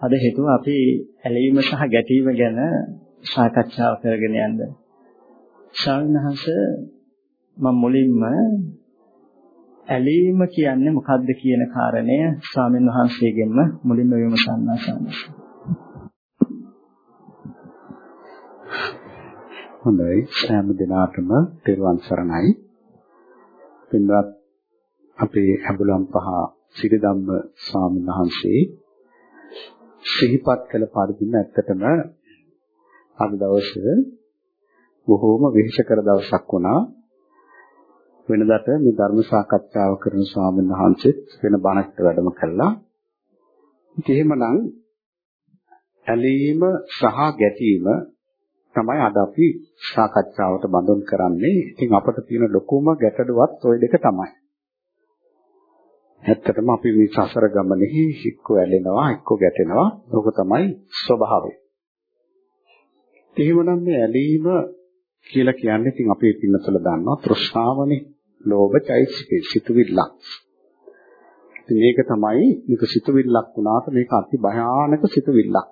අද හිතුවා අපි ඇලීම සහ ගැටීම ගැන සාකච්ඡාව කරගෙන යන්න. ශාවිනහස මම මුලින්ම ඇලීම කියන්නේ මොකක්ද කියන කාරණය ස්වාමීන් වහන්සේගෙන්ම මුලින්ම විමසන්න සානස. හොඳයි සෑම දිනාටම තෙරුවන් සරණයි. පින්වත් අපේ අඹුලම් පහ සිරිධම්ම ස්වාමීන් වහන්සේ සිහිපත් කළ පරිදිම ඇත්තටම අද දවසේ බොහෝම වෙහෙසකර දවසක් වුණා. වෙනදාට මේ ධර්ම සාකච්ඡාව කරන ස්වාමීන් වහන්සේත් වෙන බණකට වැඩම කළා. ඉතින් එහෙමනම් ඇලීම සහ ගැටීම තමයි අද අපි සාකච්ඡාවට බඳුන් කරන්නේ. ඉතින් අපට තියෙන ලොකුම ගැටලුවත් ওই දෙක තමයි. ඇත්තටම අපි මේ සසර ගමනේ එක්ක ඇලෙනවා එක්ක ගැටෙනවා. ඕක තමයි ස්වභාවය. එහෙමනම් මේ ඇලීම කියලා කියන්නේ ඉතින් අපේ පින්නතල දන්නවා තෘෂ්ණාවනේ. ලෝභ චෛතසිකේ සිතුවිල්ලක්. ඉතින් මේක තමයි මේක සිතුවිල්ලක් වුණාට මේක අති භයානක සිතුවිල්ලක්.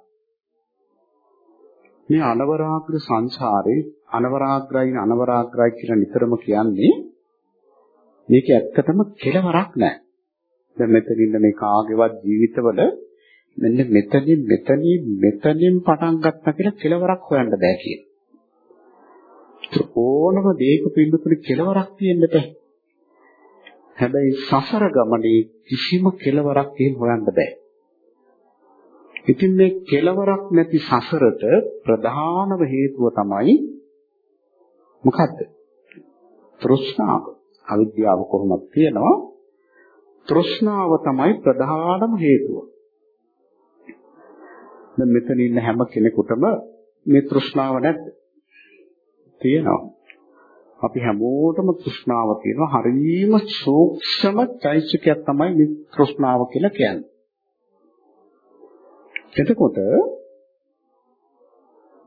මේ අනවරාග්‍ර සංසාරේ අනවරාග්‍රයි අනවරාග්‍රයි කියලා නිතරම කියන්නේ මේක ඇත්තටම කෙලවරක් නෑ. දැන් මෙතන ඉන්න මේ කාගේවත් ජීවිතවල මෙන්න මෙතනින් මෙතනින් මෙතනින් පටන් ගත්තා කියලා කෙලවරක් හොයන්න බෑ කියන. ඕනම දෙයක පිළිතුරු කෙලවරක් තියෙන්න බෑ. හැබැයි සසර ගමනේ කිසිම කෙලවරක් එහෙම හොයන්න බෑ. ඉතින් මේ කෙලවරක් නැති සසරට ප්‍රධානම හේතුව තමයි මොකද්ද? තෘෂ්ණාව. අවිද්‍යාව කොහොමද තියෙනවා? තෘෂ්ණාව තමයි ප්‍රධානම හේතුව. දැන් මෙතන ඉන්න හැම කෙනෙකුටම මේ තෘෂ්ණාව නැද්ද? තියෙනවා. අපි හැමෝටම තෘෂ්ණාව තියෙනවා. හරිම සූක්ෂම චෛත්‍යකයක් තමයි මේ තෘෂ්ණාව කියලා කියන්නේ. එතකොට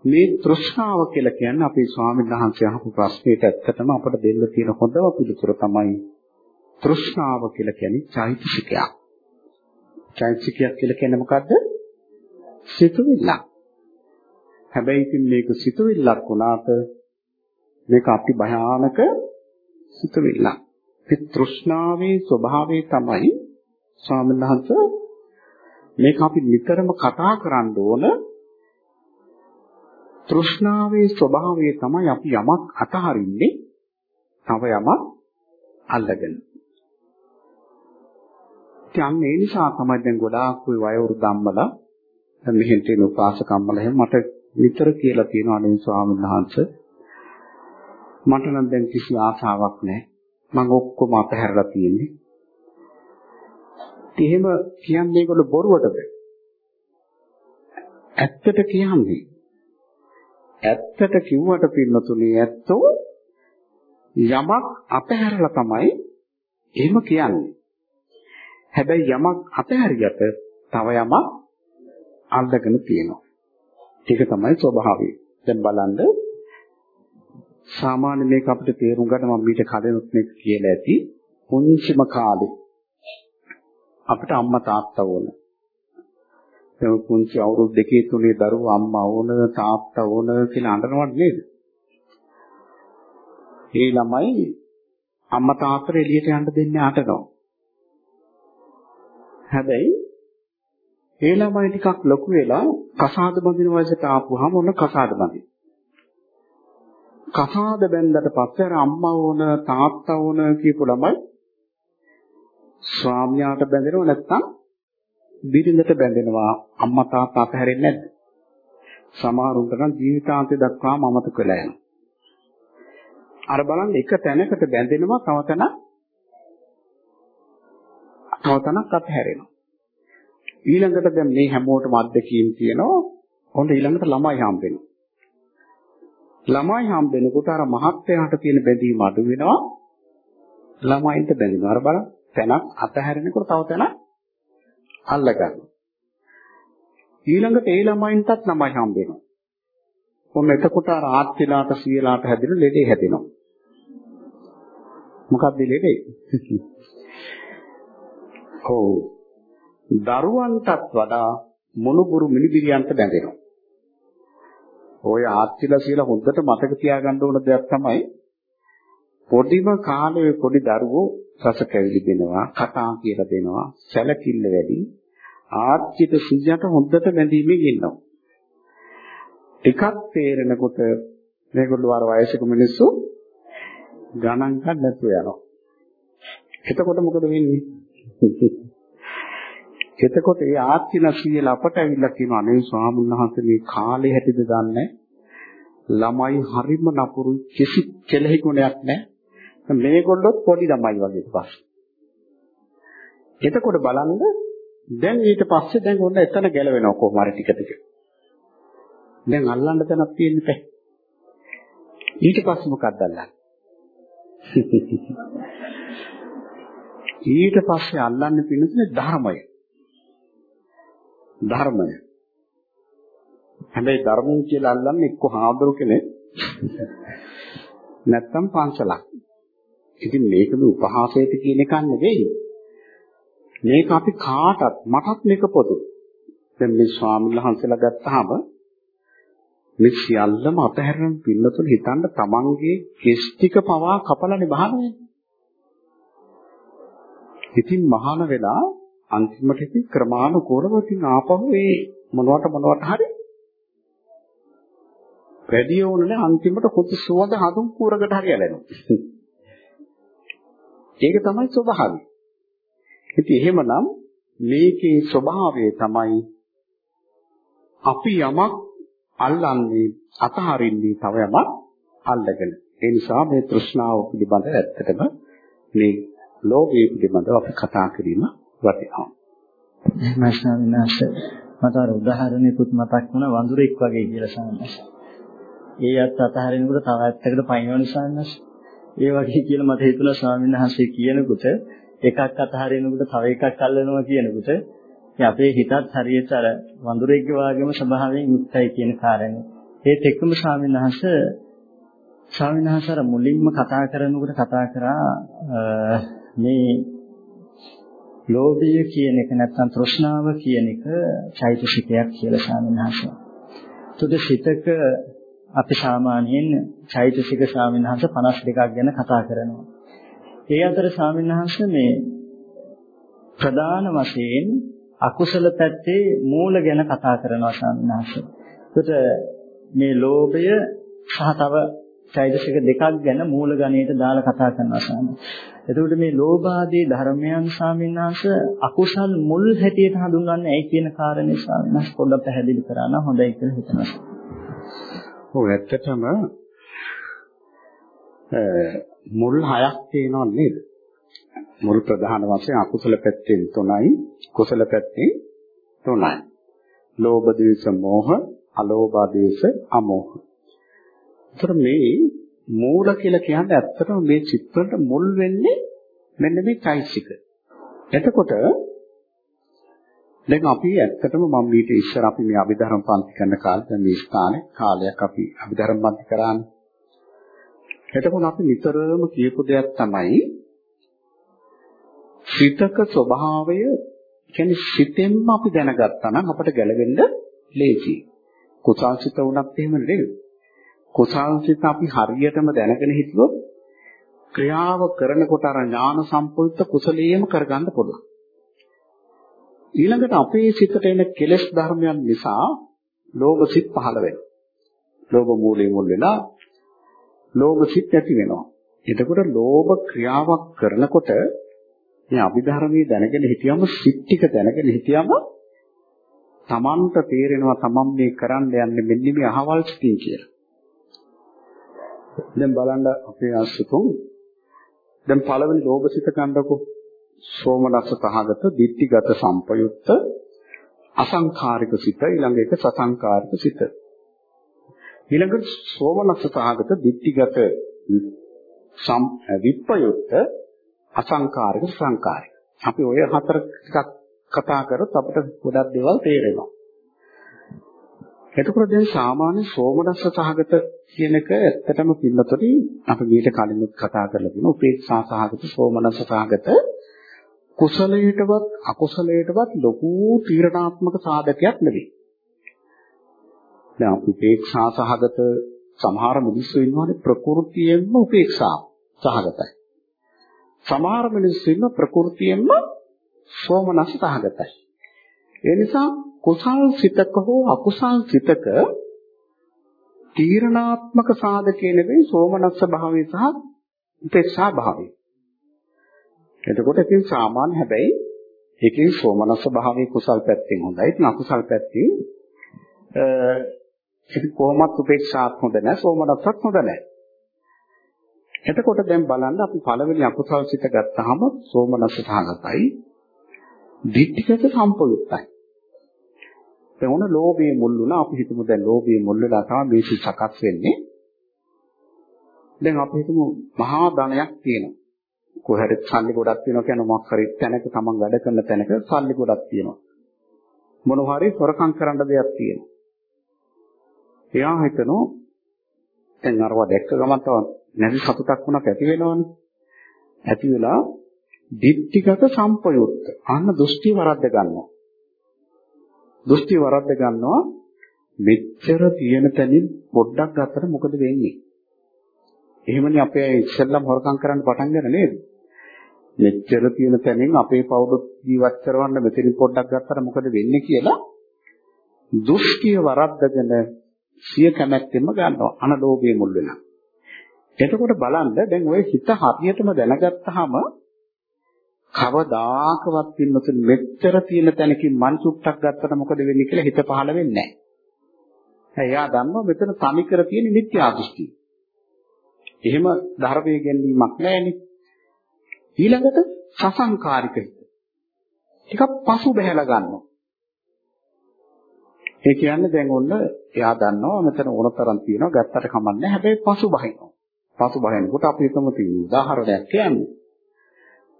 මේ තෘෂ්ණාව කියලා කියන්නේ අපේ ස්වාමීන් වහන්සේ අහපු ප්‍රශ්නෙට ඇත්තටම අපිට දෙන්න තියෙන හොඳම පිළිතුර තමයි තෘෂ්ණාව කියලා කියන්නේ චෛතසිකයක්. චෛතසිකයක් කියලා කියන්නේ මොකද්ද? සිතුවිල්ලක්. හැබැයි ඉතින් මේක සිතුවිල්ලක් වුණාට මේක අති භයානක සිතුවිල්ලක්. ඒ තෘෂ්ණාවේ ස්වභාවය තමයි ස්වාමීන් වහන්සේ මේක අපි නිතරම කතා කරන්න ඕන තෘෂ්ණාවේ ස්වභාවය තමයි අපි යමක් අතහරින්නේ තව යමක් අල්ලගෙන. ඉතින් ඒ නිසා තමයි දැන් ගොඩාක් ওই වයවරු ධම්මලා දැන් මෙහෙන් තියෙන උපාසකම්මලා එහෙම මට විතර කියලා තියෙනවා අනේ ස්වාමීන් වහන්සේ මට නම් දැන් කිසි ආසාවක් නැහැ. මම ඔක්කොම අතහැරලා තියෙන්නේ. එහෙම කියන්නේ ඒගොල්ලෝ බොරුවටද? ඇත්තට කියන්නේ. ඇත්තට කිව්වට පින්නතුනේ ඇත්තෝ යමක් අතහැරලා තමයි එහෙම කියන්නේ. හැබැයි යමක් අතහැරියට තව යමක් අල්ලගෙන තියෙනවා. ඒක තමයි ස්වභාවය. දැන් බලන්න සාමාන්‍ය මේක අපිට තේරුම් ගන්න මම මීට කලිනුත් මේක කියලා ඇති. පුංචිම කාලේ අපිට අම්මා තාත්තා ඕන. දැන් පුංචි අවුරුදු දෙකේ තුනේ දරුවෝ අම්මා ඕන තාත්තා ඕන කියලා අඬනවද නේද? ඒ ළමයි අම්මා තාත්තට එළියට යන්න දෙන්නේ අඬනවා. හැබැයි ඒ ළමයි ටිකක් ලොකු වෙලා කසාද බඳින වයසට ආපුවාම ඔන්න කසාද බඳින. කසාද බැන්දට පස්සේ අර අම්මා ඕන තාත්තා ඕන කියපු ළමයි ස්වාමියාට බැඳෙනව නැත්නම් බිරිඳට බැඳෙනවා අම්මා තාත්තා අතහැරෙන්නේ නැද්ද? සමහරුන්ට නම් ජීවිතාන්තය දක්වාම අමතක වෙලා යනවා. අර බලන්න එක තැනකට බැඳෙනවා තව තැනක් තව තැනක් අතහැරෙනවා. ඊළඟට දැන් මේ හැමෝටම අත්දැකීම් තියෙනවා. හොඳ ඊළඟට ළමයි හම්බෙනවා. ළමයි හම්බෙනකොට අර මහත්යාට තියෙන බැඳීම අඩු වෙනවා. ළමයින්ට බැඳෙනවා. අර බලන්න තැනක් අතහැරෙනකොට තව තැනක් අල්ල ගන්නවා. ඊළඟට ඒ ළමයින්ටත් ළමයි හම්බ වෙනවා. ඔන්න එතකොට අර ආත්තිලාට සියලාට හැදෙන ලෙඩේ හැදෙනවා. මොකක්ද ලෙඩේ? ඔව්. දරුවන්ටත් වඩා මොනුබුරු මිනිබිරියන්ට බැඳෙනවා. ඔය ආත්තිලා කියලා හොඳට මතක තියාගන්න ඕන දෙයක් තමයි පොඩිම කාලේ පොඩි දරුවෝ රස කැවිලි දෙනවා, කතා කියලා දෙනවා, සැලකිල්ල වැඩි. ආත්‍යිත සියයට හොඳට බැඳීමෙන් ඉන්නවා. ටිකක් තේරෙනකොට මේගොල්ලෝ අර වයසක මිනිස්සු ගණන් ගන්න නැතුව යනවා. එතකොට මොකද වෙන්නේ? එතකොට ඒ ආත්තින සීල අපට ඇවිල්ලා කියනවා අනේ ස්වාමීන් වහන්සේ මේ කාලේ හැටිද දන්නේ ළමයි හරිම නපුරු කිසි කෙලෙහි ගුණයක් නැහැ. මේගොල්ලොත් පොඩි ළමයි වගේ පස්සේ. එතකොට බලන්න දැන් ඊට පස්සේ දැන් ඔන්න එතන ගැලවෙනවා කොහොම හරි ටික ටික. දැන් අල්ලන්න තැනක් තියෙන්නේ නැහැ. ඊට පස්සේ මොකක්ද අල්ලන්නේ? ඊට පස්සේ අල්ලන්නේ පිණිසනේ ධර්මය ධර්මය. හැබැයි ධර්මය කියලා අල්ලන්නේ එක්ක හාමුදුරු කෙනෙක් නැත්තම් පන්සලක්. ඉතින් මේක මේ උපහාසයට කියන එකක් නෙවෙයි. මේක අපි කාටත් මටත් මේක පොදු. දැන් මේ ස්වාමීන් වහන්සේලා ගත්තාම මේ සියල්ලම අතහැරන පින්නතුල හිතන්න තමන්ගේ කෙස් ටික පවා කපලානේ බහන්නේ. ඉතින් මහාන වෙලා අන්තිමට ඉතින් ක්‍රමානුකූලව ඉතින් ආපහු ඒ මොනවට මොනවට හරි වැඩි වුණනේ අන්තිමට කුතු සුවඳ හඳුන් කූරකට හරි ඇලෙනවා. ඒක තමයි ස්වභාවය. ඉතින් එහෙමනම් මේකේ ස්වභාවය තමයි අපි යමක් අල්ලන්නේ අතහරින්නේ තව යමක් අල්ලගෙන. ඒ නිසා මේ තෘෂ්ණාව පිළිබඳ ඇත්තටම මේ ලෝභය පිළිබඳව අපි කතා කිරීම වටිනවා. එහෙමයි ස්වාමීන් වහන්සේ. මට අර උදාහරණයකුත් මතක් වුණා වඳුරෙක් වගේ කියලා ස්වාමීන් වහන්සේ. ඒ අත් අතහරිනකොට තව ඇත්තකට පයින්වන ස්වාමීන් වහන්සේ. ඒ වගේ කියලා මට හිතුණා ස්වාමීන් වහන්සේ කියනකොට එකක් අතහරිනකොට තව එකක් අල්ලනවා කියනකොට අපේ හිතත් හරියට අර වඳුරෙක්ගේ වගේම ස්වභාවයෙන් යුක්තයි කියන කාරණේ. ඒත් එක්කම ස්වාමීන් වහන්සේ ස්වාමීන් වහන්සේ අර මුලින්ම කතා කරනකොට කතා කරා මේ ලෝභය කියන එක නැත්නම් තෘෂ්ණාව කියන එක චෛතසිකයක් කියලා සාමිනහස. තුද සිතක අපි සාමාන්‍යයෙන් චෛතසික සාමිනහස 52ක් ගැන කතා කරනවා. ඒ අතර සාමිනහස මේ ප්‍රධාන වශයෙන් අකුසල පැත්තේ මූල ගැන කතා කරනවා සාමිනහස. එතකොට මේ ලෝභය සහ තව චෛතසික දෙකක් ගැන මූල ගණයට දාලා කතා කරනවා සාමි. එතකොට මේ ලෝභ ආදී ධර්මයන් ස්වාමීනාංශ අකුසල් මුල් හැටියට හඳුන්වන්නේ ඇයි කියන කාරණේ ස්වාමීනාංශ පොඩ්ඩක් පැහැදිලි කරා නම් හොඳයි කියලා හිතනවා. ඔව් ඇත්තටම මුල් හයක් තියෙනව නේද? මුල් ප්‍රධාන වශයෙන් අකුසල පැත්තෙන් තුනයි, කුසල පැත්තෙන් තුනයි. ලෝභ, ද්වේෂ, මෝහ, අලෝභ, ද්වේෂ, අමෝහ. ඒතර මේ මූල කියලා කියන්නේ ඇත්තටම මේ චිත්ත වලට මුල් වෙන්නේ මෙන්න මේ চৈতසික. එතකොට දැන් අපි ඇත්තටම මම ඊට ඉස්සර අපි මේ අභිධර්ම පන්ති කරන කාලේ දැන් මේ ස්ථානේ කාලයක් අපි අභිධර්ම පන්ති කරානේ. එතකොට අපි නිතරම කියපු දෙයක් තමයි සිතක ස්වභාවය කියන්නේ සිතෙන්ම අපි දැනගත්තා නම් අපට ගැලවෙන්න ලේසියි. කුසල් සිත වුණත් එහෙම නෙවෙයි. කුසල්සිත අපි හරියටම දැනගෙන හිටියොත් ක්‍රියාව කරනකොට අර ඥාන සම්පූර්ණ කුසලයේම කරගන්න පුළුවන්. ඊළඟට අපේ සිතට එන කෙලෙස් ධර්මයන් නිසා ලෝභ සිත් පහළ වෙනවා. ලෝභ මූලයේ මුල් වෙලා ලෝභ සිත් ඇති වෙනවා. එතකොට ලෝභ ක්‍රියාවක් කරනකොට මේ අභිධර්මයේ දැනගෙන හිටියම සිත් ටික දැනගෙන හිටියම තමන්ට තේරෙනවා තමන් මේ කරන්න යන්නේ මෙන්න මේ අහවල් සිතින් කියලා. දැන් බලන්න අපේ අස්සතුන් දැන් පළවෙනි ලෝභසිත කණ්ඩකෝ සෝමනස්ස සහගත ditthිගත සම්පයුක්ත අසංඛාරික සිත ඊළඟ එක සසංඛාරික සිත. ඊළඟ සෝමනස්ස සහගත ditthිගත සම් විප්පයුක්ත අසංඛාරික සංඛාරික අපි ඔය හතර ටිකක් කතා කරොත් අපිට ගොඩක් දේවල් තේරෙනවා. එතකොට දැන් සාමාන්‍ය සෝමනස්ස සහගත කියන එක ඇත්තටම පින්නතොටි අපි මීට කලින් කතා කරලා තියෙනවා උපේක්ෂා සහගත සෝමනස්ස සහගත කුසලයටවත් අකුසලයටවත් ලොකු තීරණාත්මක සාධකයක් නෙවෙයි. දැන් උපේක්ෂා සහගත සමහර මිනිස්සු ඉන්නවානේ ප්‍රകൃතියෙන්ම උපේක්ෂා සහගතයි. සමහර මිනිස්සු ඉන්න ප්‍රകൃතියෙන්ම සෝමනස් සහගතයි. ඒ නිසා කුසල් සිතක හෝ අකුසල් සිතක තීරණාත්මක සාධකේ නෙවෙයි සෝමනස්ස භාවය සහ උපේක්ෂා භාවය. එතකොට ඉතින් සාමාන්‍ය හැබැයි ඒකේ සෝමනස්ස භාවයේ කුසල් පැත්තෙන් හොඳයි. ඉතින් අකුසල් පැත්තෙන් අ ඉතින් කොහොමත් උපේක්ෂාත් හොඳ නැහැ, සෝමනස්සත් හොඳ නැහැ. එතකොට දැන් බලන්න අපි පළවෙනි අකුසල් සිත ගත්තාම සෝමනස්ස සහගතයි. දිට්ඨිගත සම්පයුක්තයි. දැන් උන ලෝභයේ මුල් වුණා අපි හිතමු දැන් ලෝභයේ මුල් වෙලා තමයි මේ සිත් සකස් වෙන්නේ. දැන් අපි හිතමු මහා ධනයක් තියෙනවා. කොහරි සල්ලි ගොඩක් තියෙනවා කියන මොකක් හරි තැනක තමන් වැඩ කරන තැනක සල්ලි ගොඩක් තියෙනවා. මොන හරි හොරකම් කරන්න දෙයක් තියෙනවා. එයා හිතනවා දැන් අරවා දැක්ක ගමන් තව නැති සතුටක් වුණක් ඇති වෙනවනේ. ඇති වෙලා දිට්ඨිගත සම්පයුක්ත අන්න දෘෂ්ටි වරද්ද ගන්නවා. දෘෂ්ටි වරද්ද ගන්නවා මෙච්චර තියෙන තැනින් පොඩ්ඩක් ගත්තට මොකද වෙන්නේ? එහෙමනේ අපේ ඉස්සෙල්ලම හොරකම් කරන්න පටන් ගන්න නේද? මෙච්චර තියෙන තැනින් අපේ පවුල ජීවත් කරවන්න මෙතනින් පොඩ්ඩක් ගත්තට මොකද වෙන්නේ කියලා දෘෂ්ටිය වරද්දගෙන සිය කැමැත්තෙන්ම ගන්නවා අනලෝභයේ මුල් වෙනවා. එතකොට බලන්න දැන් ওই හිත හරියටම දැනගත්තාම කවදාකවත් පින්නතුන් මෙච්චර තියෙන තැනකින් මන් චුට්ටක් ගත්තට මොකද වෙන්නේ කියලා හිත පහළ වෙන්නේ නැහැ. එයා දන්නවා මෙතන තනිකර තියෙන මිත්‍යා දෘෂ්ටි. එහෙම ධර්මයේ ගැනීමක් නැහැනේ. ඊළඟට සසංකාරික හිත. ටිකක් පසු බහැලා ගන්නවා. ඒ කියන්නේ දැන් ඔන්න එයා දන්නවා මෙතන ඕනතරම් තියෙනවා ගත්තට කමන්නේ හැබැයි පසු බහිනවා. පසු බහිනකොට අපි හිතමු තියෙන උදාහරණයක් කියන්නේ.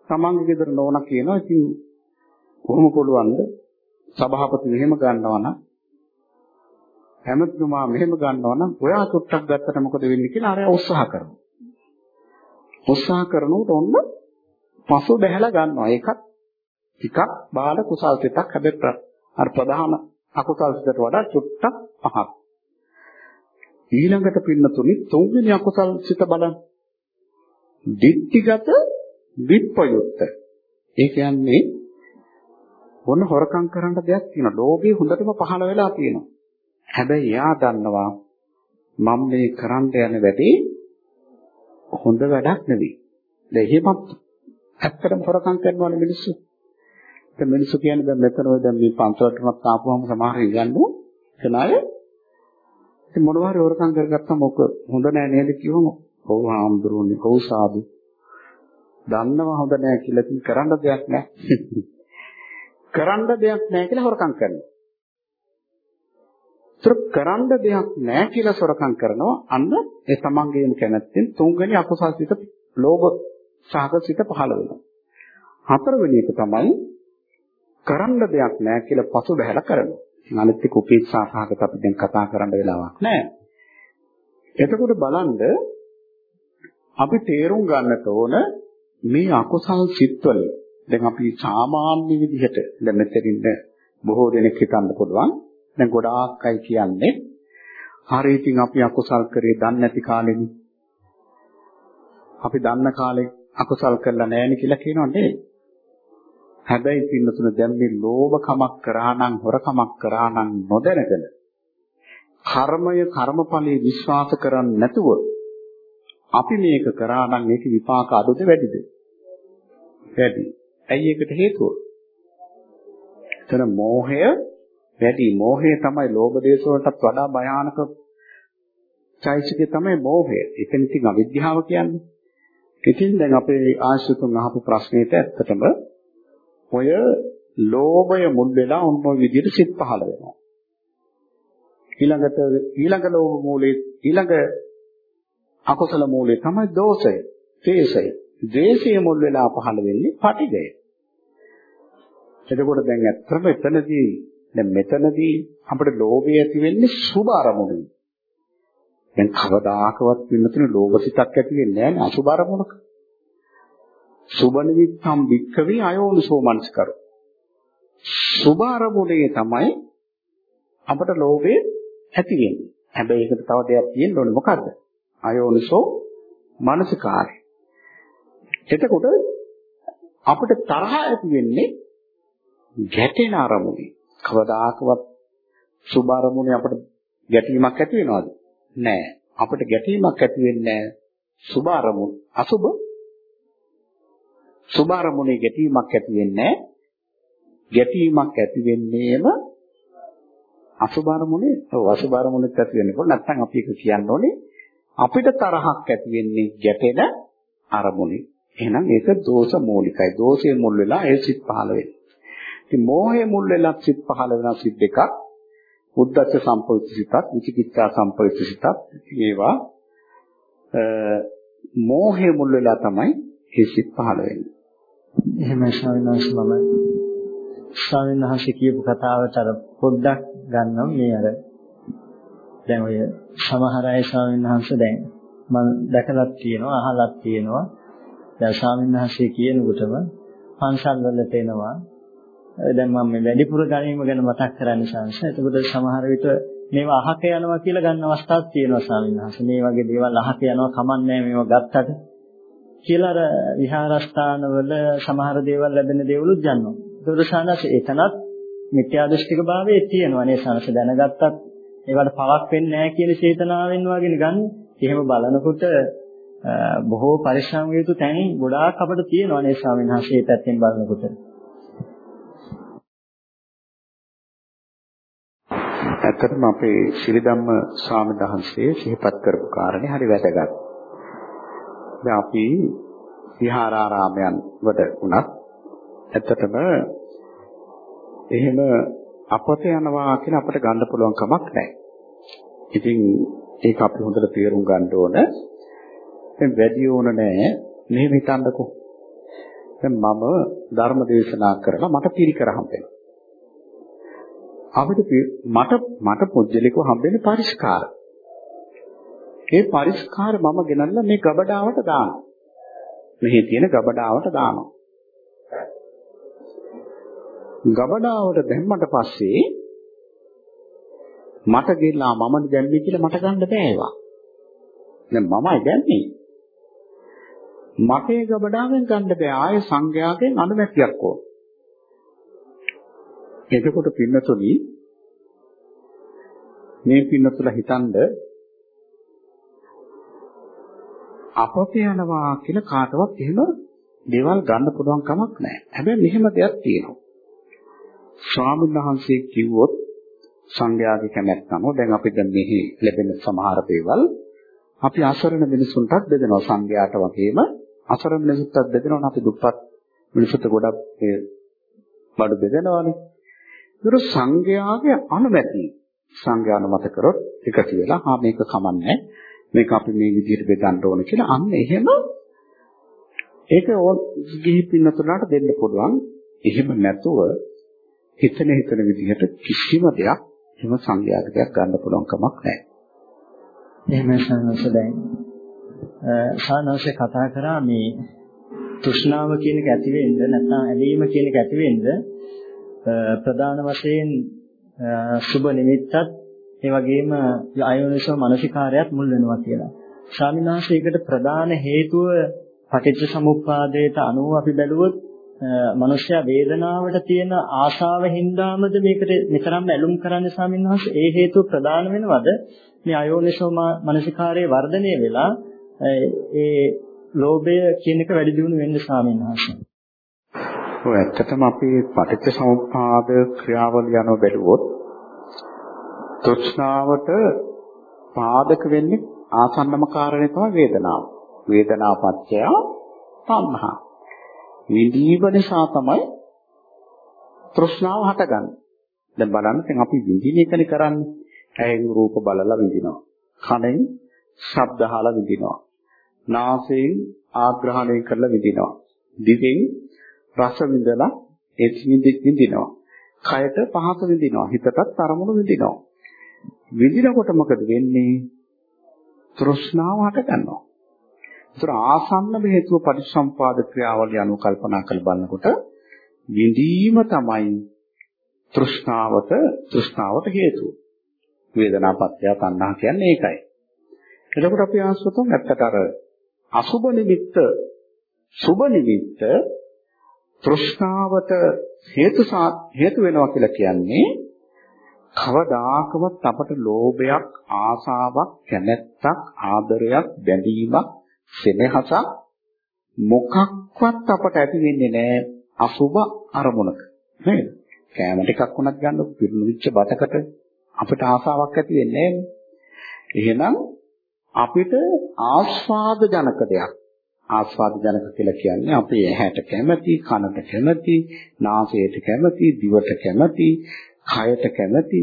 තමන්ගේ ගෙදර නෝනා කියනවා ඉතින් කොහොම පුළුවන්ද සභාපති මෙහෙම ගන්නවා නම් හැමතුමා මෙහෙම ගන්නවා නම් ඔයා චුට්ටක් ගත්තට මොකද වෙන්නේ කියලා අරයා උත්සාහ කරනවා. උත්සාහ කරනකොට ඔන්න පසු බැහැලා ගන්නවා. ඒකත් ටිකක් බාල කුසල් සිතක් හැබැයි අර ප්‍රධාන අකුසල් සිතට වඩා චුට්ටක් පහක්. ඊළඟට පින්නතුනි තුන්වෙනි අකුසල් සිත බලන්න. දිට්ඨිගත විප්පයුත්ත. ඒ කියන්නේ මොන හොරකම් කරන්න දෙයක් තියෙනවා. ලෝභය හොඳටම පහළ වෙලා තියෙනවා. හැබැයි එයා දන්නවා මම මේ කරන්න යන වැඩේ හොඳ වැඩක් නෙවෙයි. දැන් එහෙමත් ඇත්තටම හොරකම් කරනවනේ මිනිස්සු. දැන් මිනිස්සු කියන්නේ දැන් මෙතන ඔය දැන් මේ පන්සලටවත් ආපුවම සමහර ඉගන්නු එනාය ඉතින් මොනවා හරි හොරකම් කරගත්තම ඔක හොඳ නෑ නේද කිව්වම ඔව් හාමුදුරුවනේ ඔව් සාදු දන්නවා හොඳ නෑ කියලා ඉතින් කරන්න දෙයක් නෑ. කරන්න දෙයක් නෑ කියලා හොරකම් කරනවා. ඒතර කරන්න දෙයක් නෑ කියලා සොරකම් කරනවා. අන්න ඒ තමන්ගේම කැමැත්තෙන් තුන්වෙනි අකුසල් සිත ලෝභ සාගසිත පහළ වෙනවා. හතරවෙනි එක තමයි කරන්න දෙයක් නෑ කියලා පසු බහැලා කරනවා. අනිත් එක උපේක්ෂා සහගත අපි දැන් කතා කරන්න වෙලාවක් නෑ. එතකොට බලන්න අපි තේරුම් ගන්නට ඕන මේ අකුසල් සිත්වල දැන් අපි සාමාන්‍ය විදිහට දැන් මෙතනින් බොහෝ දෙනෙක් හිතන්න පුළුවන් දැන් ගොඩාක් අය කියන්නේ හරි ඉතින් අපි අකුසල් කරේ දන්නේ නැති කාලෙනි. අපි දන්න කාලේ අකුසල් කරලා නැහැ කියලා කියනවා නේද? හැබැයි පින්නතුන දැන් මේ ලෝභකමක් කරා නම් හොරකමක් කරා නම් නොදැනගෙන කර්මය කර්මඵලයේ විශ්වාස කරන්නේ නැතුව අපි මේක කරා නම් මේක විපාක අඩුද වැඩිද? වැඩි. ඇයි ඒකට හේතුව? එතන මෝහය වැඩි මෝහය තමයි ලෝභ දේශ වලටත් වඩා භයානක චෛසිකය තමයි මෝහය. එතන ඉතින් අවිද්‍යාව කියන්නේ. ඉතින් දැන් අපේ ආශ්‍රිතුන් අහපු ප්‍රශ්නෙට ඇත්තටම ඔය ලෝභය මුල් වෙලා ඔන්න ඔය විදිහට සිත් පහළ වෙනවා. ඊළඟට ඊළඟ ලෝභ මූලයේ ඊළඟ අකුසල මූලයේ තමයි දෝෂය, ද්වේෂය. ද්වේෂය මුල් වෙලා පහළ වෙන්නේ පටිඝය. එතකොට දැන් ඇත්තටම එතනදී දැන් මෙතනදී අපිට ලෝභය ඇති වෙන්නේ සුභ අරමුණකින්. දැන් කවදාකවත් වෙනතුනේ ලෝභ සිතක් ඇති වෙන්නේ නැහැ අසුභ අරමුණක. සුබ නිමිත්තම් වික්කවේ අයෝනිසෝ මනස්කරෝ. සුබ අරමුණේ තමයි අපට ලෝභය ඇති වෙන්නේ. හැබැයි ඒකට තව දෙයක් තියෙන්න ඕනේ මොකද්ද? අයෝනිසෝ මනසිකාරය. එතකොට අපිට තරහ ඇති වෙන්නේ ගැටෙන අරමුණේ. කවදාකවත් සුබ අරමුණේ අපිට ගැටීමක් ඇති වෙනවද? නෑ. අපිට ගැටීමක් ඇති වෙන්නේ සුබ අරමුණ. අසුබ සුබ අරමුණේ ගැටීමක් ඇති වෙන්නේ ගැටීමක් ඇති වෙන්නේම අසුබ අරමුණේ ඔව් අසුබ අරමුණෙත් ඇති වෙනකොට නැත්නම් අපි ඒක කියන්න ඕනේ අපිට තරහක් ඇති වෙන්නේ ගැටෙන අරමුණේ. එහෙනම් ඒක දෝෂ මූලිකයි. දෝෂයේ මුල් වෙලා ඒ සිත් පහළ වෙනවා. ඉතින් මෝහයේ මුල් වෙලා සිත් පහළ වෙන සිත් දෙකක් උද්දච්ච සම්පවිත සිතක්, විචිකිච්ඡා සම්පවිත සිතක්. ඒවා මෝහයේ මුල් වෙලා තමයි ඒ සිත් පහළ වෙන්නේ. එහෙමයි ස්වාමීන් වහන්සේ මම ස්වාමීන් වහන්සේ කියපු කතාවට අර පොඩ්ඩක් ගන්නවා මේ අර දැන් ඔය සමහර අය ස්වාමීන් වහන්සේ දැන් මම දැකලත් තියෙනවා අහලත් තියෙනවා දැන් ස්වාමීන් වහන්සේ කියනකොටම පන්සල් වලට එනවා දැන් මම මේ වැඩිපුර ගැනීම ගැන මතක් කරන්න සංස. එතකොට සමහර විට මේවා අහක යනවා කියලා ගන්න අවස්ථාවක් තියෙනවා ස්වාමීන් වහන්සේ. මේ වගේ දේවල් අහක යනවා කමන්නේ මේවා ගත්තට කියලා අර විහාරස්ථානවල සමහර දේවල් ලැබෙන දේවලුත් ගන්නවා. ඒතකොට සානස එතනත් මිත්‍යා දෘෂ්ටික භාවයේ තියෙනවා නේ සානස දැනගත්තත් ඒවට පවක් වෙන්නේ නැහැ කියන චේතනාවෙන් වගේ ගන්න. එහෙම බලනකොට බොහෝ පරිශ්‍රම යුතු තැන් ගොඩාක් අපිට තියෙනවා නේ ස්වාමීන් වහන්සේ පැත්තෙන් බලනකොට. ඇත්තටම අපේ ශිරිධම්ම ස්වාමීන් වහන්සේ සිහිපත් කරපු කාරණේ හරි වැදගත්. දැන් අපි විහාරාරාමයන් වල උනත් ඇත්තටම එහෙම අපත යනවා කියලා අපිට ගන්න පුළුවන් කමක් නැහැ. ඉතින් ඒක අපි හොඳට තේරුම් ගන්න ඕන. දැන් වැඩි ඕන නැහැ. මෙහෙම හිතන්නකෝ. දැන් මම ධර්ම දේශනා කරලා මට පිරිකර හම්බෙනවා. අපිට මට මට පොජ්ජලිකව හම්බෙන්නේ පරිස්කාර. ඒ පරිස්කාර මම ගෙනල්ලා මේ ගබඩාවට දානවා. මෙහි තියෙන ගබඩාවට දානවා. ගබඩාවට දැම්මට පස්සේ මට ගෙල්ලා මම දැම්මේ කියලා මට ගන්න බෑ ඒවා. දැන් මමයි දැම්මේ. මගේ ගබඩාවෙන් ගන්න බෑ ආය සංඝයාගෙන් අනුමැතියක් ඕන. එතකොට පින්නතුනි මේ පින්නතුල හිතනද අපත යනවා කියලා කාටවත් එහෙම දේවල් ගන්න පුළුවන් කමක් නැහැ. හැබැයි මෙහෙම දෙයක් තියෙනවා. ස්වාමීන් වහන්සේ කිව්වොත් සංඝයාගේ කැමැත්ත අනුව දැන් අපි දැන් මෙහි ලැබෙන සමහර දේවල් අපි අසරණ මිනිසුන්ටත් බෙදෙනවා. සංඝයාට වගේම අසරණ මිනිසුන්ටත් බෙදෙනවා. අපි දුප්පත් මිනිසුන්ට ගොඩක් ඒ බඩු බෙදනවානේ. ඒතර සංඝයාගේ අනුමැතිය සංඝයා අනුමත කරොත් එකතු වෙලා ආ මේක කමන්නේ මේක අපි මේ විදිහට බෙදන්න ඕන කියලා. අන්න එහෙම ඒක ගිහි පින්නතුලාට දෙන්න පුළුවන්. එහෙම නැතුව හිතන හිතන විදිහට කිසිම දෙයක් එහෙම සංඝයාට දෙයක් ගන්න පුළුවන් කමක් නැහැ. එහෙම සනස දැන් සානස කතා කරා මේ තෘෂ්ණාව කියන එක ඇති වෙන්න නැත්නම් ඇලීම කියන එක ඇති වෙන්න ප්‍රධාන වශයෙන් සුබ නිමිත්තත් ඒ වගේම ආයෝනිසෝ මානසිකාරයත් මුල් වෙනවා කියලා. ස්වාමීන් වහන්සේ ඒකට ප්‍රධාන හේතුව පටිච්ච සමුප්පාදයට අනුව අපි බැලුවොත් මනුෂ්‍ය වේදනාවට තියෙන ආශාව හින්දාමද මේකට නිතරම ඇලුම් කරන්නේ ස්වාමීන් වහන්සේ ඒ හේතුව ප්‍රධාන වෙනවද මේ අයෝනිසෝ මානසිකාරයේ වර්ධනය වෙලා ඒ ලෝභය කියන එක වැඩි දියුණු වෙන්න ස්වාමීන් වහන්සේ ඔය ඇත්තටම අපි පටිච්ච සමුප්පාද ක්‍රියාවලිය යන බැලුවොත් තෘෂ්ණාවට පාදක වෙන්නේ ආසන්නම කාරණේ තමයි වේදනාව. වේදනාපත්‍ය තණ්හා. විඳීම නිසා තමයි තෘෂ්ණාව හටගන්නේ. දැන් බලන්න දැන් අපි විඳින එකනේ කරන්නේ. ඇහෙන් රූප බලලා විඳිනවා. කනෙන් ශබ්ද අහලා විඳිනවා. නාසයෙන් ආග්‍රහණය කරලා විඳිනවා. දිවෙන් රස විඳලා ඒ විඳිනවා. කයට පහස විඳිනවා. හිතටත් අරමුණු විඳිනවා. විඳිනකොට මොකද වෙන්නේ? තෘෂ්ණාව හට ගන්නවා. ඒතර ආසන්න හේතුව පරිසම්පාද ක්‍රියාවලිය අනුව කල්පනා කරලා බලනකොට විඳීම තමයි තෘෂ්ණාවට තෘෂ්ණාවට හේතුව. වේදනාපත්‍ය තණ්හා කියන්නේ ඒකයි. එතකොට අපි ආස්වතම් ඇත්තට අර අසුබ නිමිත්ත සුබ නිමිත්ත තෘෂ්ණාවට හේතු හේතු වෙනවා කියලා කියන්නේ කවදාකවත් අපට ලෝභයක් ආසාවක් කැමැත්තක් ආදරයක් බැඳීමක් සෙනෙහසක් මොකක්වත් අපට ඇති වෙන්නේ නැහැ අසුබ අරමුණක. නේද? කෑම ටිකක් වුණත් ගන්න පිරුණුච්ච බතකට අපිට ආසාවක් ඇති වෙන්නේ එහෙනම් අපිට ආස්වාද ජනක දෙයක්. ආස්වාද ජනක කියලා කියන්නේ අපේ ඇහැට කැමති කනට කැමති නාසයට කැමති දිවට කැමති කයට කැමති.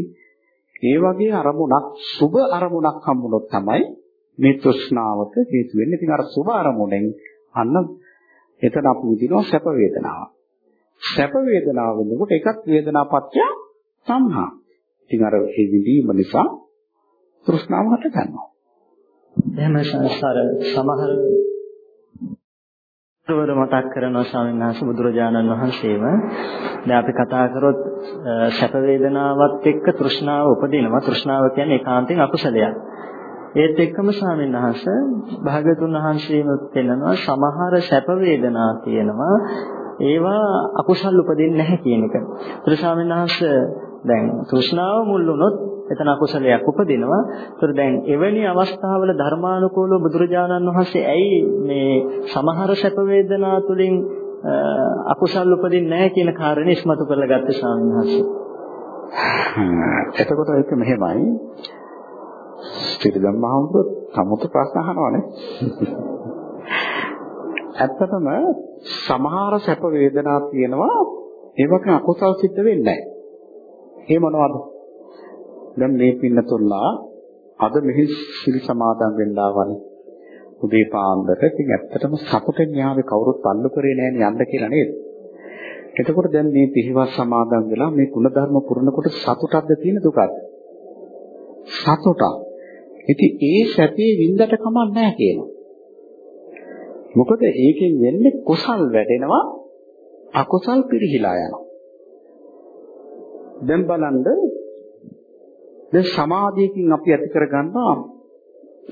ඒ වගේ අරමුණක් සුබ අරමුණක් හම්බුනොත් තමයි මේ තෘෂ්ණාවට හේතු වෙන්නේ. ඉතින් අර සුබ අරමුණෙන් අන්න එතන අපි විඳිනවා සැප වේදනාව. සැප වේදනාව වෙනකොට එකක් වේදනාපත්‍ය සංහා. ඉතින් අර ඒ විඳීම නිසා තෘෂ්ණාව හට ගන්නවා. එහෙම සංසාර සමහර වර මතක් කරනවා ස්වාමීන් වහන්සේ බුදුරජාණන් වහන්සේම දැන් අපි කතා කරොත් සැප වේදනාවත් එක්ක තෘෂ්ණාව උපදිනවා තෘෂ්ණාව කියන්නේ ඒකාන්තයෙන් අකුසලයක් ඒත් එක්කම ස්වාමීන් වහන්සේ භාගතුන් වහන්සේම පෙන්නනවා සමහර සැප වේදනා තියෙනවා ඒවා අකුසල් උපදින්නේ නැහැ කියන එක. ඒතර ස්වාමීන් වහන්සේ දැන් තෘෂ්ණාව මුල් වුණොත් එතන අකුසලයක් උපදිනවා. ඒතර දැන් එවැනි අවස්ථාවල ධර්මානුකූලව බුදුරජාණන් වහන්සේ ඇයි මේ සමහර සැප වේදනා තුලින් අකුසල් උපදින්නේ නැහැ කියන කාරණේ ඉස්මතු කරලා ගත්ත ස්වාමීන් වහන්සේ. එතකොට ඒක මෙහෙමයි. ස්ථිරදම් මහමුදුත් සමුත ප්‍රශ්න අහනවානේ. ඇත්තටම සමහර සැප වේදනා තියෙනවා ඒවක අකුසල් සිද්ධ වෙන්නේ නැහැ. ඒ මොනවද? දැන් මේ පින්නතුල්ලා අද මෙහි සිල් සමාදන් වෙන්න ආවනේ. උදේ පාන්දර ඉතින් ඇත්තටම සතුටෙන් යාවේ කවුරුත් අල්ලු කරේ නැහැ යන්න කියලා නේද? එතකොට දැන් මේ පිහිවස් සමාදන් වෙලා මේ ಗುಣධර්ම පුරනකොට සතුටක්ද තියෙන දුකක්ද? සතුටක්. ඉතින් ඒ සැපේ වින්දට කමක් නැහැ කියනවා. මොකද ඒකෙන් වෙන්නේ කුසල් වැඩෙනවා අකුසල් පිරිහිලා යනවා. දැන් බලන්න දැන් සමාධියකින් අපි ඇති කරගන්නවා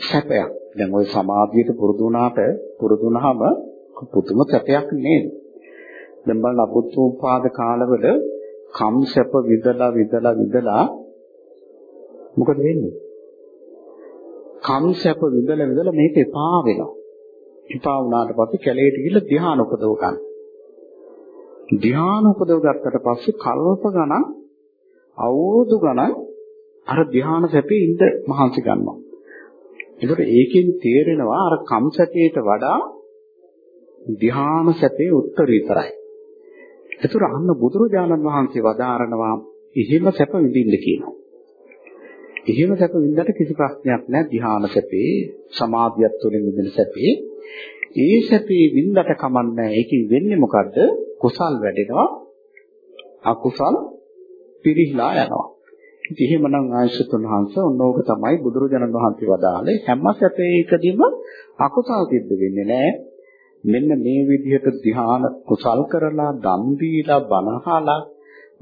සැපයක්. දැන් ওই සමාධියට පුරුදු වුණාට පුරුදු වුණාම පුදුම සැපයක් නේද? දැන් බලන්න අපුත්තුපාද කාලවල කම් සැප විදලා විදලා විදලා මොකද වෙන්නේ? කම් සැප විදලා විදලා මේක එපා වෙනවා. එපා වුණාට පස්සේ කැලේට ගිහිල්ලා ධ්‍යාන උපදව ගන්න. ධ්‍යාන උපදව ගත්තට පස්සේ කල්ප ගණන් අවුරුදු ගණන් අර ධ්‍යාන සැපේ ඉඳ මහන්සි ගන්නවා. ඒකට ඒකෙන් තේරෙනවා අර කම් සැපේට වඩා ධ්‍යාන සැපේ උත්තරීතරයි. ඒතර අන්න බුදුරජාණන් වහන්සේ වදාරනවා එහෙම සැප විඳින්න කියනවා. එහෙම සැප විඳකට කිසි ප්‍රශ්නයක් නැහැ. ධ්‍යාන සැපේ සමාධියත් තුළින් විඳින සැපේ. ඒ සැපේ විඳට කමන්නේ ඒකෙන් වෙන්නේ මොකද්ද? කුසල් වැඩෙනවා. අකුසල් පිරිහිලා යනවා. ඉතින් එහෙමනම් ආයශතුන් වහන්සේ ඔන්නෝක තමයි බුදුරජාණන් වහන්සේ වදාළේ. හැම සැපේකදීම අකුසල් සිද්ධ වෙන්නේ නැහැ. මෙන්න මේ විදිහට ධ්‍යාන කුසල් කරලා දම් දීලා බණහලා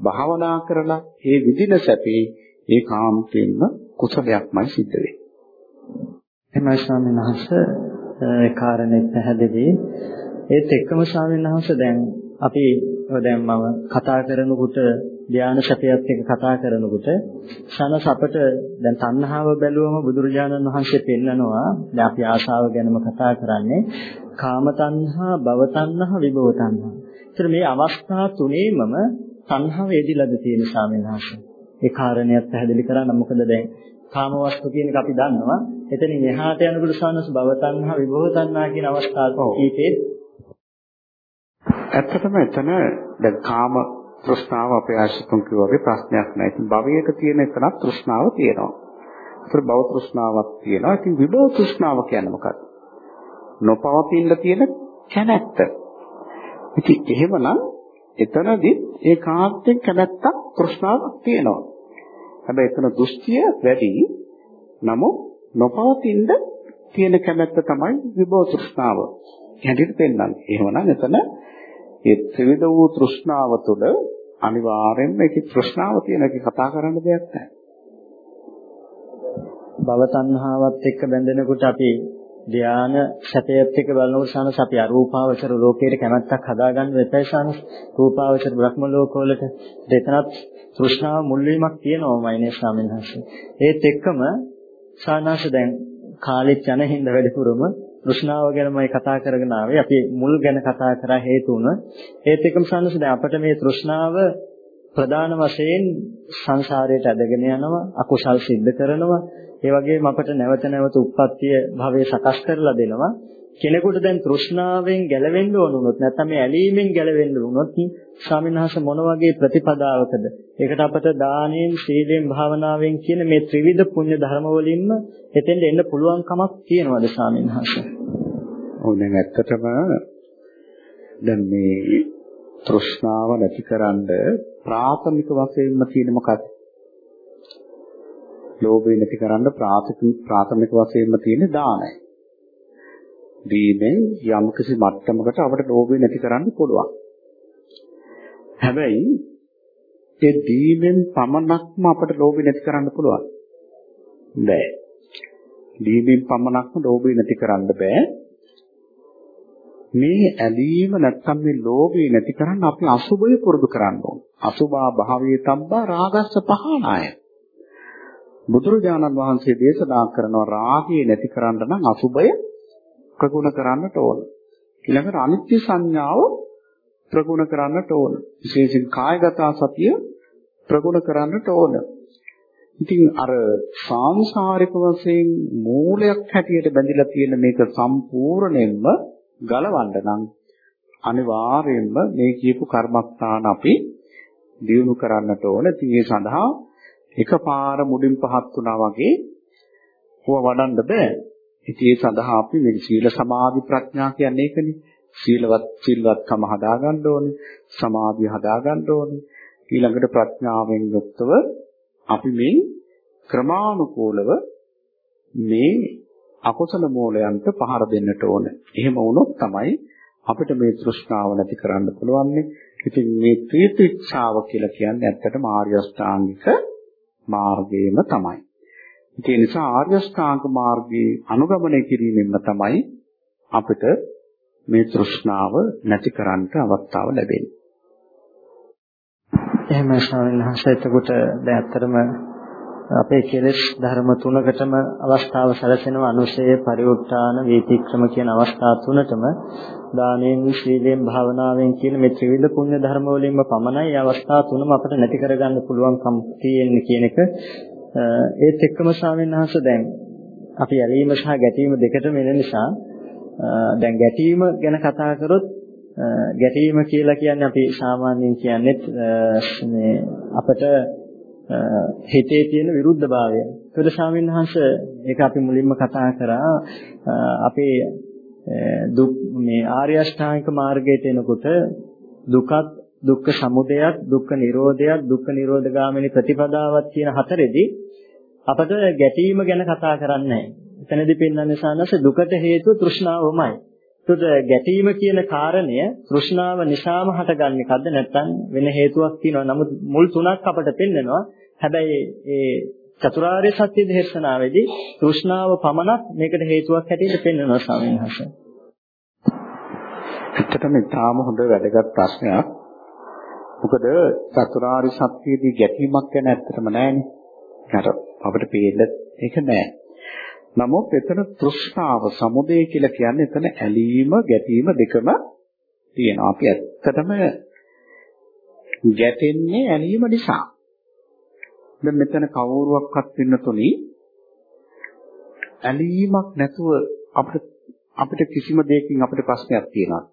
භාවනා කරලා ඒ විදින සැපේ ඒ කාන්තෙන්න කුසලයක්මයි සිද්ධ වෙන්නේ. එමයි ස්වාමීන් වහන්සේ ඒ කාරණේ පැහැදිලි. ඒත් එක්කම ස්වාමීන් වහන්සේ දැන් අපි දැන් මම කතා කරනකොට ධානය සැපයත් එක්ක කතා කරනකොට ශනස අපට දැන් තණ්හාව බැලුවම බුදුරජාණන් වහන්සේ පෙන්නනවා දැන් අපි ආශාව ගැනම කතා කරන්නේ කාම තණ්හා, භව තණ්හා, විභව තණ්හා. ඒතර මේ අවස්ථා තුනේමම තණ්හාව එදිලාද තියෙන ස්වාමීන් වහන්සේ. ඒ කාරණයක් පැහැදිලි කරන්න මොකද දැන් කාම වස්තු කියන එක අපි දන්නවා. එතනින් එහාට යනකොට සානස් භව තණ්හා විභව තණ්හා කියන අවස්ථාවක ඊටේ ඇත්තටම එතන දැන් කාම තෘෂ්ණාව අපේ ආශිතුන් කිව්වාගේ ප්‍රශ්නයක් නෑ. ඉතින් භවයක තියෙන එකනක් තෘෂ්ණාව තියෙනවා. ඒතර භව තෘෂ්ණාවක් තියෙනවා. ඉතින් විභව තෘෂ්ණාව කියන්නේ මොකක්ද? නොපවතින තියෙන කැමැත්ත. ඉතින් එහෙමනම් එතනදී ඒ කාන්තෙන් කැමැත්තක් තෘෂ්ණාවක් තියෙනවා. හැබැයි එතන දෘෂ්ටිය වැඩි. නමුත් නොපවතින තියෙන කැමැත්ත තමයි විභව තෘෂ්ණාව. හැටියට පෙන්වන්නේ. එහෙමනම් එතන ඒ ත්‍රිවිධ වූ තෘෂ්ණාව තුළ අනිවාර්යෙන්ම ඒකේ තෘෂ්ණාව තියෙන එක කතා කරන්න දෙයක් නැහැ. භව තණ්හාවත් එක්ක බැඳෙනකොට අපි ධාන සැපයත් එක්ක බලනකොට සානස් අපි අරූපාවචර ලෝකයට කැමැත්තක් හදාගන්න වෙතයි සානස් රූපාවචර බ්‍රහ්ම ලෝකවලට දෙතනත් තෘෂ්ණාව මුල් වීමක් තියෙනවමයි නේ ස්වාමීන් වහන්සේ. ඒත් එක්කම සානස් දැන් කාලෙත් යන හිඳ වැඩිපුරම තෘෂ්ණාව ගැනමයි කතා කරගෙන ආවේ. අපි මුල් ගැන කතා කරා හේතු වුණ. ඒත් එක්කම සානස් දැන් අපිට මේ තෘෂ්ණාව ප්‍රධාන වශයෙන් සංසාරයට ඇදගෙන යනවා අකුසල් සිද්ධ කරනවා. ඒ වගේම අපට නැවත නැවත උප්පත්තිය භවයේ සකස් කරලා දෙනවා. කෙනෙකුට දැන් තෘෂ්ණාවෙන් ගැලවෙන්න ඕන වුණොත් නැත්නම් මේ ඇලීමෙන් ගැලවෙන්න වුණොත් ස්වාමින්වහන්සේ මොන වගේ ප්‍රතිපදාවකද? ඒකට අපට දානෙන් සීලෙන් භාවනාවෙන් කියන මේ ත්‍රිවිධ පුණ්‍ය ධර්ම වලින්ම එතෙන්ට එන්න පුළුවන් කමක් තියෙනවද ස්වාමින්වහන්සේ ඔව් දැන් ඇත්තටම දැන් මේ තෘෂ්ණාව නැතිකරන්න ප්‍රාථමික වශයෙන්ම තියෙන මොකක්ද? ලෝභය නැතිකරන්න ප්‍රාථමික වශයෙන්ම තියෙන දානයි. දීමෙන් යම්කිසි මට්ටමකට අපිට ලෝභය නැති කරන්න පුළුවන්. හැබැයි ඒ දීමෙන් පමණක්ම අපිට ලෝභය නැති කරන්න පුළුවන්. බෑ. දීමෙන් පමණක්ම ලෝභය නැති කරන්න බෑ. මේ ඇලීම නැත්තම් මේ ලෝභය නැති කරන්න අපි අසුභය පුරුදු කරන්න ඕන. අසුභා භාවයේ තබ්බා රාගස්ස පහනාය. බුදුරජාණන් වහන්සේ දේශනා කරනවා රාගය නැති කරන්න නම් අසුභය ප්‍රගුණ කරන්නට ඕන. ඊළඟට අනිත්‍ය සංඥාව ප්‍රගුණ කරන්නට ඕන. විශේෂයෙන් කායගත සතිය ප්‍රගුණ කරන්නට ඕන. ඉතින් අර සාංශාරික වශයෙන් මූලයක් හැටියට බැඳිලා තියෙන මේක සම්පූර්ණයෙන්ම ගලවන්න නම් අනිවාර්යයෙන්ම මේ කියපු කර්මස්ථාන අපි දියුණු කරන්නට ඕන. ඉතින් ඒ සඳහා එකපාර මුඩින් පහත් වුණා වගේ හොව වඩන්න බෑ. ඉතින් ඒ සඳහා අපි මේ සීල සමාධි ප්‍රඥා කියන්නේ ඒකනේ. සීලවත් සිල්වත්කම හදාගන්න ඕනේ. සමාධිය හදාගන්න ඕනේ. ඊළඟට ප්‍රඥාවෙන් යුක්තව අපි මේ ක්‍රමානුකූලව මේ අකුසල මූලයන්ට පහර දෙන්නට ඕන. එහෙම වුණොත් තමයි අපිට මේ තෘෂ්ණාව නැති කරන්න පුළුවන්. ඉතින් මේ ත්‍රිත්‍ත්‍යාව කියලා කියන්නේ ඇත්තටම ආර්ය අෂ්ටාංගික මාර්ගයම තමයි. ඒ නිසා ආර්ය අෂ්ටාංග මාර්ගයේ අනුගමනය කිරීමෙන්ම තමයි අපිට මේ තෘෂ්ණාව නැති කරන්නට අවස්ථාව ලැබෙන්නේ. එහෙම ස්වාමීන් වහන්සේ එතකොට දැන් ඇත්තටම අපේ කෙලෙස් ධර්ම තුනකටම අවස්ථාව සැලසෙනවා. අනුශය පරිවෘත්තාන වීතික්‍රම කියන අවස්ථා තුනටම දානෙන් සීලෙන් භාවනාවෙන් කියන මේ ත්‍රිවිධ පුණ්‍ය ධර්ම වලින්ම පමණයි මේ අවස්ථා තුනම අපිට නැති කරගන්න පුළුවන්කම් තියෙන්නේ කියන එක. ඒත් එක්කම ස්වාමීන් වහන්සේ දැන් අපි ඇලීම සහ ගැටීම දෙකටම එන නිසා දැන් ගැටීම ගැන කතා කරොත් ගැටීම කියලා කියන්නේ අපි සාමාන්‍යයෙන් කියන්නේ මේ අපිට හිතේ තියෙන විරුද්ධභාවය. ඒකද ස්වාමීන් වහන්සේ ඒක අපි මුලින්ම කතා කරා අපේ දුක් මේ ආර්ය අෂ්ටාංගික මාර්ගයට එනකොට දුකත් දුක්ඛ සමුදයත් දුක්ඛ නිරෝධයත් දුක්ඛ නිරෝධ ගාමිනී ප්‍රතිපදාවත් කියන හතරෙදි අපට ගැටීම ගැන කතා කරන්නේ නැහැ. එතනදී පෙන්වන්නේ සානස දුකට හේතුව තෘෂ්ණාවමයි. ඒකට ගැටීම කියන කාරණය තෘෂ්ණාව නිසාම හටගන්න එකක්ද නැත්නම් වෙන හේතුවක් තියෙනවා. නමුත් මුල් තුනක් අපට පෙන්නනවා. හැබැයි ඒ චතුරාර්ය සත්‍ය දේශනාවේදී තෘෂ්ණාව පමණක් මේකට හේතුවක් හැටියට පෙන්වනවා ස්වාමීන් වහන්සේ. ඇත්තටම ඊටාම හොඳ වැදගත් ප්‍රශ්නයක්. මොකද චතුරාර්ය සත්‍යයේදී ගැටීමක් ගැන ඇත්තටම නැහැනේ. අර අපිට පේන්න ඒක නෑ. නමුත් එතන තෘෂ්ණාව සමුදය කියලා කියන්නේ එතන ඇලීම ගැටීම දෙකම තියෙනවා. අපි ඇත්තටම ගැටෙන්නේ ඇලීම නිසා. දැන් මෙතන කවුරුවක්වත් වෙන්න තුනි ඇලීමක් නැතුව අපිට අපිට කිසිම දෙයකින් අපිට ප්‍රශ්නයක් තියෙනවා.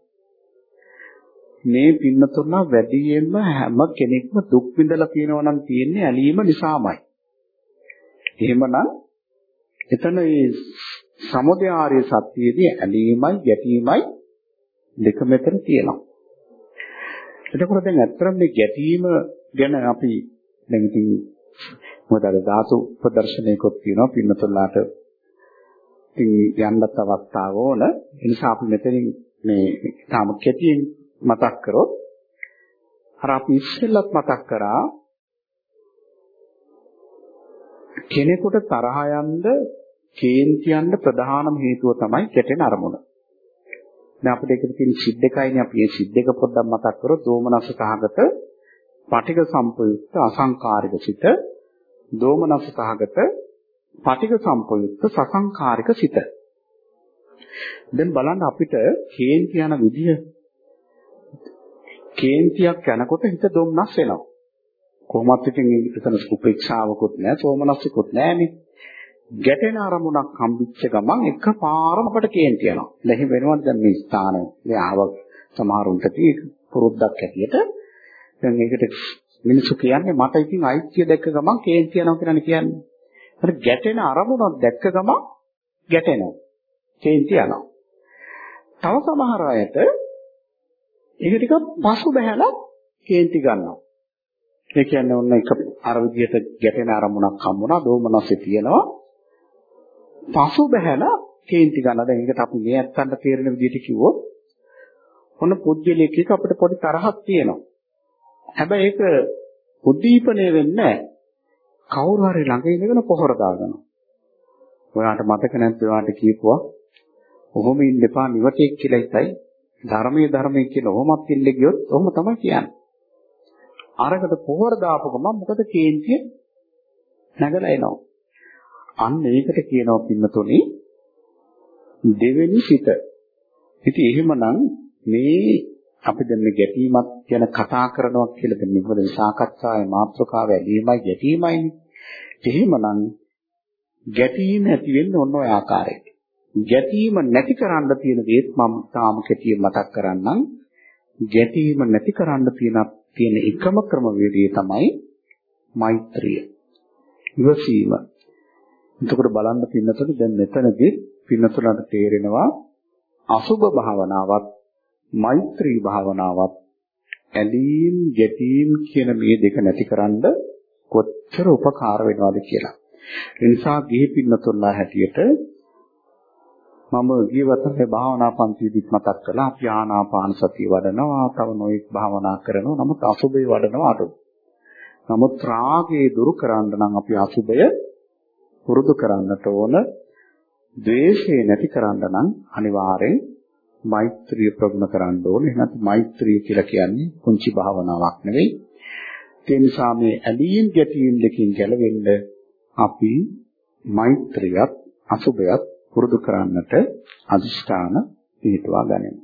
මේ පින්නතුන වැඩියෙන්ම හැම කෙනෙක්ම දුක් විඳලා තියෙනවා නම් තියෙන්නේ ඇලීම නිසාමයි. එහෙමනම් එතන මේ සමුදය ආර්ය සත්‍යයේදී ඇලීමයි ගැටීමයි දෙක මෙතන තියෙනවා. එතකොට දැන් ඇත්තටම මේ ගැටීම ගැන අපි දැන් ඉතින් මොකද අර ධාතු ප්‍රදර්ශනයකොත් තියෙනවා පින්නතුල්ලාට ඉතින් යන්නත් අවස්ථාව ඕන. ඒ නිසා අපි මෙතනින් මේ තාම කෙටියෙන් මතක් කරොත් අර අපි ඉස්සෙල්ලත් මතක් කරා කෙනෙකුට තරහ යන්න කේන්ති යන්න ප්‍රධානම හේතුව තමයි ගැටෙන අරමුණ. දැන් අපිට ඒකට තියෙන සිද්ද එකයිනේ අපි මේ සිද්ද එක පොඩ්ඩක් මතක් කරොත් දෝමනස සහගත පටික සම්පයුක්ත අසංකාරික සිත දෝමනස සහගත පටික සම්පයුක්ත සසංකාරික සිත. දැන් බලන්න අපිට කේන්ති යන විදිය කේන්තියක් යනකොට හිත දුම්නස් වෙනවා. කොහොමත් ඉතින් ඒකතන උපේක්ෂාවකුත් නැහැ, සෝමනස්සකුත් නැහැනේ. ගැටෙන අරමුණක් හම්බෙච්ච ගමන් එකපාරම අපට කේන්ති යනවා. දැන් වෙනවද දැන් මේ ස්ථානය. මේ ආව සමහරුන්ට තියෙ පුරුද්දක් ඇටියට දැන් ඒකට මිනිස්සු කියන්නේ මට ඉතින් අයිතිය දැක්ක ගමන් කේන්ති යනවා කියලානේ කියන්නේ. අර ගැටෙන අරමුණක් දැක්ක ගමන් ගැටෙනවා. කේන්ති යනවා. තව සමහර අයට ඒක ටිකක් පසු බහැලා කේන්ති ගන්නවා. ඒ කියන්නේ ඔන්න එක අර විදිහට ගැටෙන අරමුණක් හම්බුණා දෝමනස්සේ තියෙනවා. පසු බහැලා කේන්ති ගන්නවා. දැන් ඒකට අපි මේ ඇත්තන්ට තේරෙන විදිහට කිව්වොත් ඔන්න පුජ්‍යලෙක් එක අපිට පොඩි තරහක් තියෙනවා. හැබැයි ඒක උද්දීපනය වෙන්නේ නැහැ. කවුරු හරි ළඟ ඉඳගෙන පොහොර දාගනවා. ඔයාලට මතක නැත්නම් ඔයාලට කියපුවා ඔහොම ඉන්න එපා නිවටෙක් කියලා ඉතයි ධර්මයේ ධර්මයේ කියලා ඔහොමත් ඉල්ල ගියොත් ඔහොම තමයි කියන්නේ. අරකට පොහොර දාපු ගමන් මොකද කේන්තිය නැගලා එනවා. අන්න ඒකට කියනවා පින්නතුනි දෙවෙනි සිත. ඉතින් එහෙමනම් මේ අපි දැන් මේ ගැටීමක් ගැන කතා කරනවා කියලා දැන් මොකද මේ සාකච්ඡාවේ මාතෘකාව ඇදීමයි ගැටීමයිනේ. එහෙමනම් ගැටීම ඇති වෙන්නේ ඔන්න ඔය ආකාරයට. ගැටීම නැති කරන්න තියෙන දේත් මම තාම කෙටියෙන් මතක් කරන්නම්. ගැටීම නැති කරන්න තියෙන තියෙන එකම ක්‍රමවේදය තමයි මෛත්‍රිය. ඉවසීම. එතකොට බලන්න පින්නතොට දැන් මෙතනදී පින්නතොලට තේරෙනවා අසුභ භාවනාවත් මෛත්‍රී භාවනාවත් ඇලීම් ගැටීම් කියන මේ දෙක නැතිකරන්න කොච්චර උපකාර වෙනවද කියලා. ඒ නිසා ගිහි පින්නතුන්ලා හැටියට මම ගියවතේ භාවනා පන්තිෙදිත් මතක් කළා අපි ආනාපාන සතිය වඩනවා තව නොඑක් භාවනා කරනවා නමුත් අසුබේ වඩනවා අඩු. නමුත් රාගයේ දුරු කරන්න නම් අපි අසුබය පුරුදු කරන්නට ඕන. ද්වේෂය නැති කරන්න නම් අනිවාර්යෙන් මෛත්‍රිය ප්‍රගුණ කරන්න ඕනේ. එහෙනම් මෛත්‍රිය කියලා කියන්නේ පුංචි භාවනාවක් නෙවෙයි. ඒ නිසා මේ ඇලීම් ගැටීම් දෙකෙන් ගැලවෙන්න අපි මෛත්‍රියත් අසුබයත් පුරුදු කරන්නට අදිෂ්ඨාන පිටවා ගනිමු.